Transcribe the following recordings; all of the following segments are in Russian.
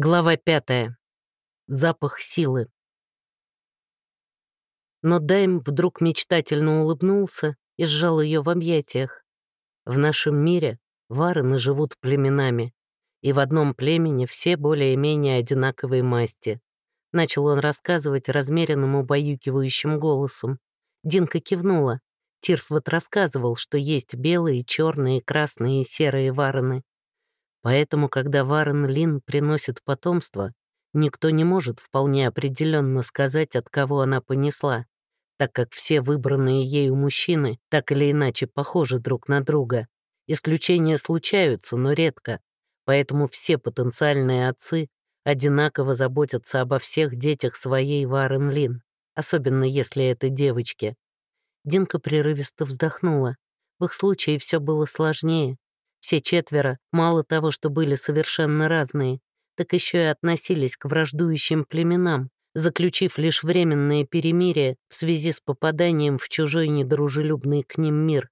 Глава пятая. Запах силы. Но Дайм вдруг мечтательно улыбнулся и сжал ее в объятиях. В нашем мире варены живут племенами, и в одном племени все более-менее одинаковой масти. Начал он рассказывать размеренным убаюкивающим голосом. Динка кивнула. Тирсвот рассказывал, что есть белые, черные, красные и серые варены. Поэтому, когда Варен Лин приносит потомство, никто не может вполне определенно сказать, от кого она понесла, так как все выбранные ею мужчины так или иначе похожи друг на друга. Исключения случаются, но редко, поэтому все потенциальные отцы одинаково заботятся обо всех детях своей Варен Лин, особенно если это девочки. Динка прерывисто вздохнула. В их случае все было сложнее. Все четверо, мало того, что были совершенно разные, так еще и относились к враждующим племенам, заключив лишь временное перемирие в связи с попаданием в чужой недружелюбный к ним мир.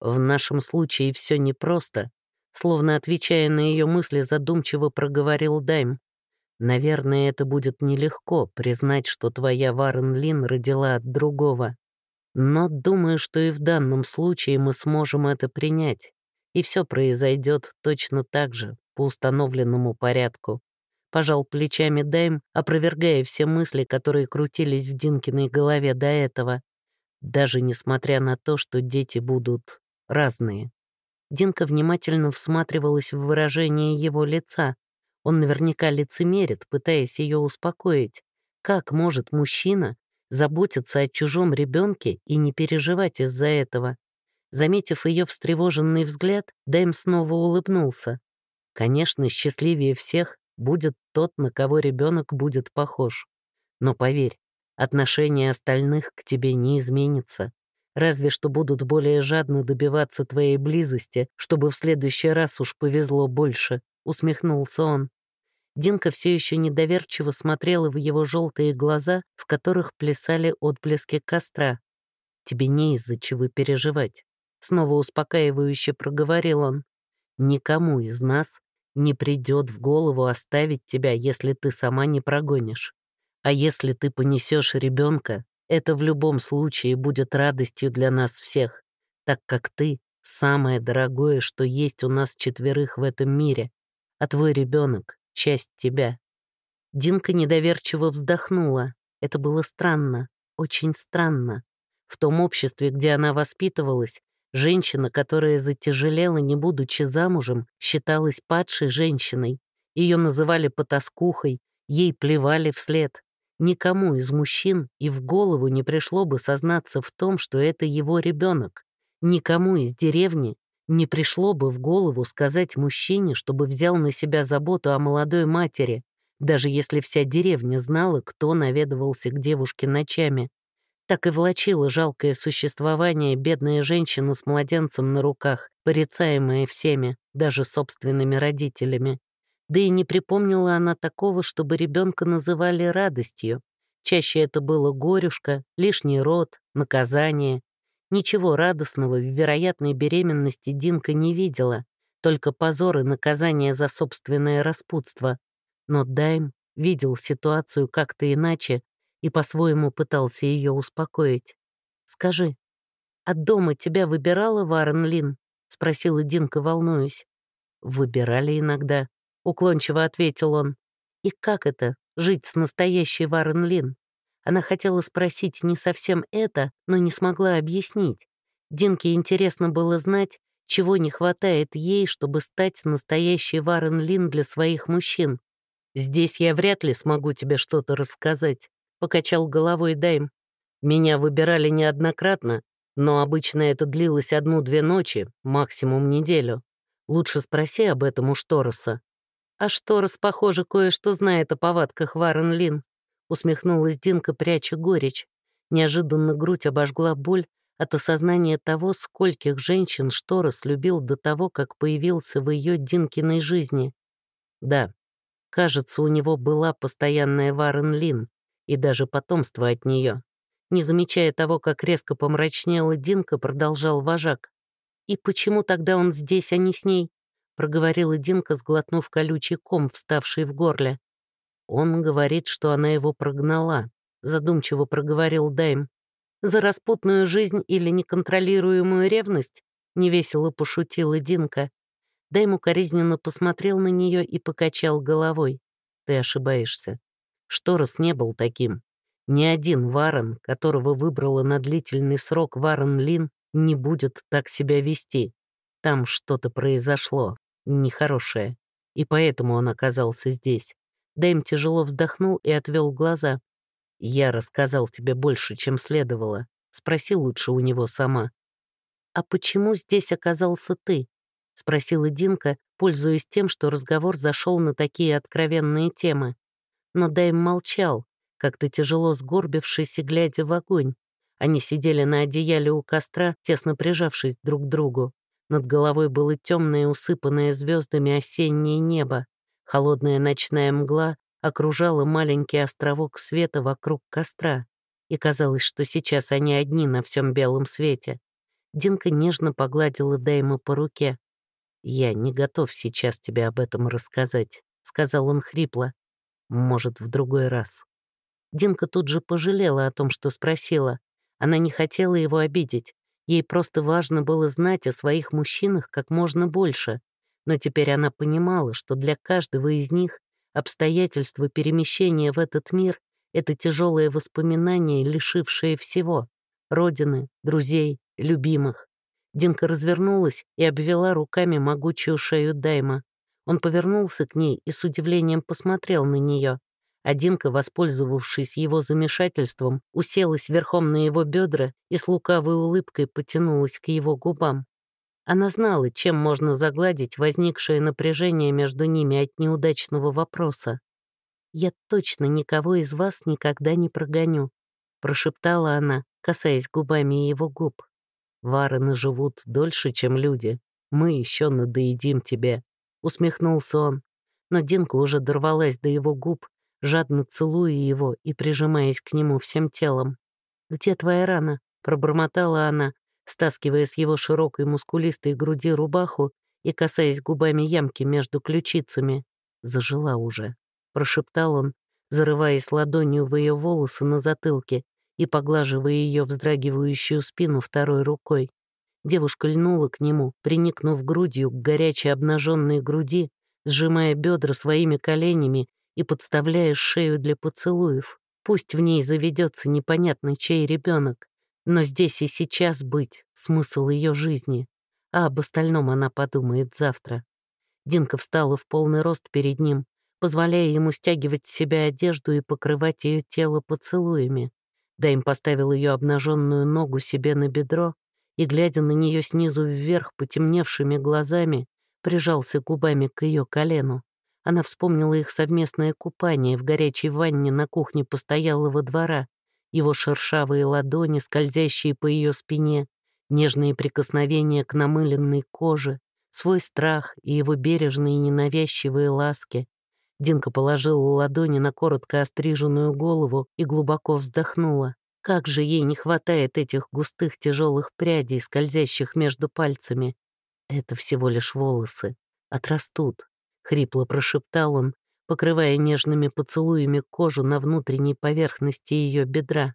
В нашем случае все непросто, словно отвечая на ее мысли, задумчиво проговорил Дайм. Наверное, это будет нелегко признать, что твоя Варен Лин родила от другого. Но думаю, что и в данном случае мы сможем это принять и все произойдет точно так же, по установленному порядку. Пожал плечами Дайм, опровергая все мысли, которые крутились в Динкиной голове до этого, даже несмотря на то, что дети будут разные. Динка внимательно всматривалась в выражение его лица. Он наверняка лицемерит, пытаясь ее успокоить. Как может мужчина заботиться о чужом ребенке и не переживать из-за этого? Заметив ее встревоженный взгляд, Дэм снова улыбнулся. Конечно, счастливее всех будет тот, на кого ребенок будет похож. Но поверь, отношение остальных к тебе не изменится. Разве что будут более жадно добиваться твоей близости, чтобы в следующий раз уж повезло больше, усмехнулся он. Динка все еще недоверчиво смотрела в его желтые глаза, в которых плясали отблески костра. Тебе не из-за чего переживать. Снова успокаивающе проговорил он. «Никому из нас не придет в голову оставить тебя, если ты сама не прогонишь. А если ты понесешь ребенка, это в любом случае будет радостью для нас всех, так как ты — самое дорогое, что есть у нас четверых в этом мире, а твой ребенок — часть тебя». Динка недоверчиво вздохнула. Это было странно, очень странно. В том обществе, где она воспитывалась, Женщина, которая затяжелела, не будучи замужем, считалась падшей женщиной. Ее называли потаскухой, ей плевали вслед. Никому из мужчин и в голову не пришло бы сознаться в том, что это его ребенок. Никому из деревни не пришло бы в голову сказать мужчине, чтобы взял на себя заботу о молодой матери, даже если вся деревня знала, кто наведывался к девушке ночами так и влачила жалкое существование бедная женщина с младенцем на руках, порицаемая всеми, даже собственными родителями. Да и не припомнила она такого, чтобы ребенка называли радостью. Чаще это было горюшка, лишний род, наказание. Ничего радостного в вероятной беременности Динка не видела, только позор и наказание за собственное распутство. Но Дайм видел ситуацию как-то иначе и по-своему пытался ее успокоить. «Скажи, от дома тебя выбирала Варен Лин?» — спросила Динка, волнуясь. «Выбирали иногда», — уклончиво ответил он. «И как это — жить с настоящей Варен Лин?» Она хотела спросить не совсем это, но не смогла объяснить. Динке интересно было знать, чего не хватает ей, чтобы стать настоящей Варен Лин для своих мужчин. «Здесь я вряд ли смогу тебе что-то рассказать», — покачал головой Дайм. «Меня выбирали неоднократно, но обычно это длилось одну-две ночи, максимум неделю. Лучше спроси об этом у Штороса». «А Шторос, похоже, кое-что знает о повадках Варен Лин», — усмехнулась Динка, пряча горечь. Неожиданно грудь обожгла боль от осознания того, скольких женщин Шторос любил до того, как появился в ее Динкиной жизни. Да, кажется, у него была постоянная Варен Лин, и даже потомство от нее. Не замечая того, как резко помрачнела Динка, продолжал вожак. «И почему тогда он здесь, а не с ней? проговорила Динка, сглотнув колючий ком, вставший в горле. «Он говорит, что она его прогнала», — задумчиво проговорил Дайм. «За распутную жизнь или неконтролируемую ревность?» — невесело пошутила Динка. Дайм укоризненно посмотрел на нее и покачал головой. «Ты ошибаешься. Шторос не был таким. Ни один Варон, которого выбрала на длительный срок Варон Лин, не будет так себя вести. Там что-то произошло, нехорошее, и поэтому он оказался здесь. Дэйм тяжело вздохнул и отвел глаза. «Я рассказал тебе больше, чем следовало. Спроси лучше у него сама». «А почему здесь оказался ты?» — спросила Динка, пользуясь тем, что разговор зашел на такие откровенные темы. Но Дэйм молчал, как-то тяжело сгорбившись и глядя в огонь. Они сидели на одеяле у костра, тесно прижавшись друг к другу. Над головой было темное, усыпанное звездами осеннее небо. Холодная ночная мгла окружала маленький островок света вокруг костра, и казалось, что сейчас они одни на всем белом свете. Динка нежно погладила Дэйма по руке. «Я не готов сейчас тебе об этом рассказать», — сказал он хрипло. «Может, в другой раз». Динка тут же пожалела о том, что спросила. Она не хотела его обидеть. Ей просто важно было знать о своих мужчинах как можно больше но теперь она понимала, что для каждого из них обстоятельства перемещения в этот мир — это тяжелое воспоминание, лишившее всего — родины, друзей, любимых. Динка развернулась и обвела руками могучую шею Дайма. Он повернулся к ней и с удивлением посмотрел на нее. А Динка, воспользовавшись его замешательством, уселась верхом на его бедра и с лукавой улыбкой потянулась к его губам. Она знала, чем можно загладить возникшее напряжение между ними от неудачного вопроса. «Я точно никого из вас никогда не прогоню», — прошептала она, касаясь губами его губ. «Варены живут дольше, чем люди. Мы еще надоедим тебе», — усмехнулся он. Но Динка уже дорвалась до его губ, жадно целуя его и прижимаясь к нему всем телом. «Где твоя рана?» — пробормотала она, стаскивая с его широкой мускулистой груди рубаху и касаясь губами ямки между ключицами. «Зажила уже», — прошептал он, зарываясь ладонью в ее волосы на затылке и поглаживая ее вздрагивающую спину второй рукой. Девушка льнула к нему, приникнув грудью к горячей обнаженной груди, сжимая бедра своими коленями и подставляя шею для поцелуев. Пусть в ней заведется непонятный чей ребенок, но здесь и сейчас быть — смысл ее жизни, а об остальном она подумает завтра. Динка встала в полный рост перед ним, позволяя ему стягивать с себя одежду и покрывать ее тело поцелуями. Дайм поставил ее обнаженную ногу себе на бедро и, глядя на нее снизу вверх потемневшими глазами, прижался губами к ее колену. Она вспомнила их совместное купание в горячей ванне на кухне постоялого двора, его шершавые ладони, скользящие по ее спине, нежные прикосновения к намыленной коже, свой страх и его бережные ненавязчивые ласки. Динка положила ладони на коротко остриженную голову и глубоко вздохнула. Как же ей не хватает этих густых тяжелых прядей, скользящих между пальцами. Это всего лишь волосы. Отрастут. Хрипло прошептал он, покрывая нежными поцелуями кожу на внутренней поверхности ее бедра.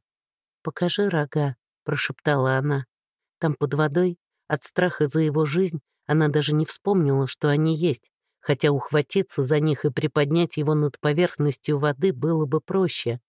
«Покажи рога», — прошептала она. Там под водой, от страха за его жизнь, она даже не вспомнила, что они есть, хотя ухватиться за них и приподнять его над поверхностью воды было бы проще.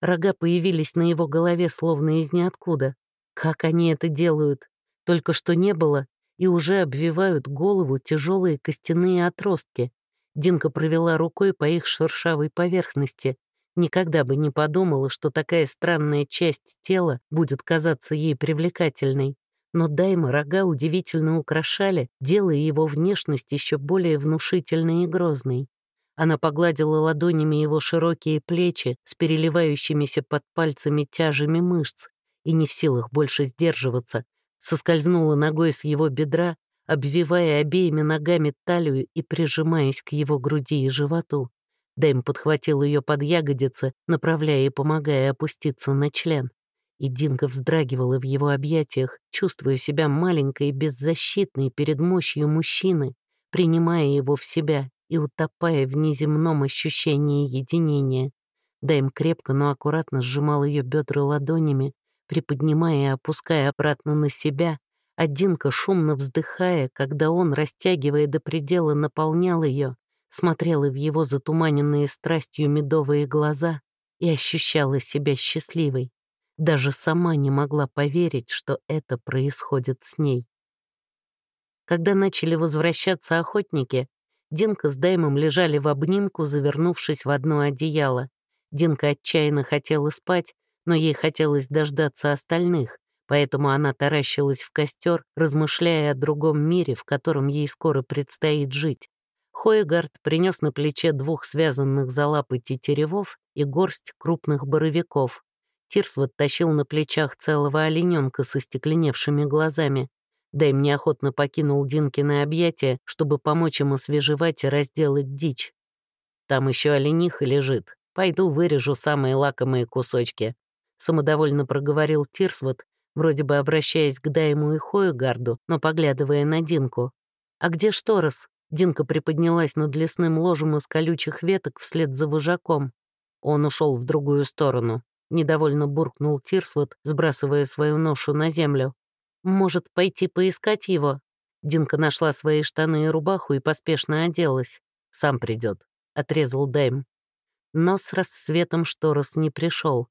Рога появились на его голове словно из ниоткуда. Как они это делают? Только что не было, и уже обвивают голову тяжелые костяные отростки. Динка провела рукой по их шершавой поверхности. Никогда бы не подумала, что такая странная часть тела будет казаться ей привлекательной. Но Дайма рога удивительно украшали, делая его внешность еще более внушительной и грозной. Она погладила ладонями его широкие плечи с переливающимися под пальцами тяжами мышц и не в силах больше сдерживаться, соскользнула ногой с его бедра обвивая обеими ногами талию и прижимаясь к его груди и животу. Дэм подхватил ее под ягодицы, направляя и помогая опуститься на член. И Динка вздрагивала в его объятиях, чувствуя себя маленькой и беззащитной перед мощью мужчины, принимая его в себя и утопая в неземном ощущении единения. Дайм крепко, но аккуратно сжимал ее бедра ладонями, приподнимая и опуская обратно на себя, а Динка, шумно вздыхая, когда он, растягивая до предела, наполнял ее, смотрела в его затуманенные страстью медовые глаза и ощущала себя счастливой. Даже сама не могла поверить, что это происходит с ней. Когда начали возвращаться охотники, Динка с Даймом лежали в обнимку, завернувшись в одно одеяло. Динка отчаянно хотела спать, но ей хотелось дождаться остальных, Поэтому она таращилась в костер, размышляя о другом мире, в котором ей скоро предстоит жить. Хоегард принес на плече двух связанных за лапы тетеревов и горсть крупных боровиков. Тирсвот тащил на плечах целого олененка со стекленевшими глазами. Дэйм неохотно покинул Динкины объятия, чтобы помочь ему освежевать и разделать дичь. «Там еще олениха лежит. Пойду вырежу самые лакомые кусочки», — самодовольно проговорил Тирсвот вроде бы обращаясь к Дайму и Хоегарду, но поглядывая на Динку. «А где Шторос?» Динка приподнялась над лесным ложем из колючих веток вслед за вожаком. Он ушел в другую сторону. Недовольно буркнул Тирсвот, сбрасывая свою ношу на землю. «Может, пойти поискать его?» Динка нашла свои штаны и рубаху и поспешно оделась. «Сам придет», — отрезал Дайм. Но с рассветом Шторос не пришел.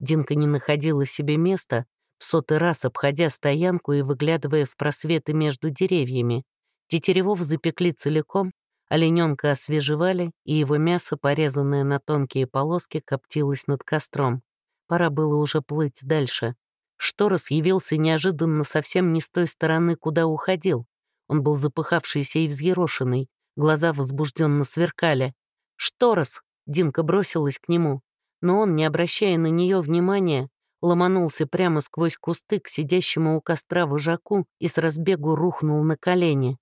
Динка не находила себе места, в сотый раз обходя стоянку и выглядывая в просветы между деревьями. Тетеревов запекли целиком, олененка освежевали, и его мясо, порезанное на тонкие полоски, коптилось над костром. Пора было уже плыть дальше. Шторос явился неожиданно совсем не с той стороны, куда уходил. Он был запыхавшийся и взъерошенный, глаза возбужденно сверкали. «Шторос!» — Динка бросилась к нему. Но он, не обращая на нее внимания, ломанулся прямо сквозь кусты к сидящему у костра вожаку и с разбегу рухнул на колени.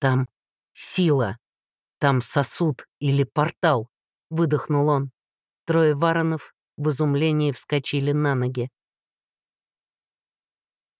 «Там сила! Там сосуд или портал!» — выдохнул он. Трое варонов в изумлении вскочили на ноги.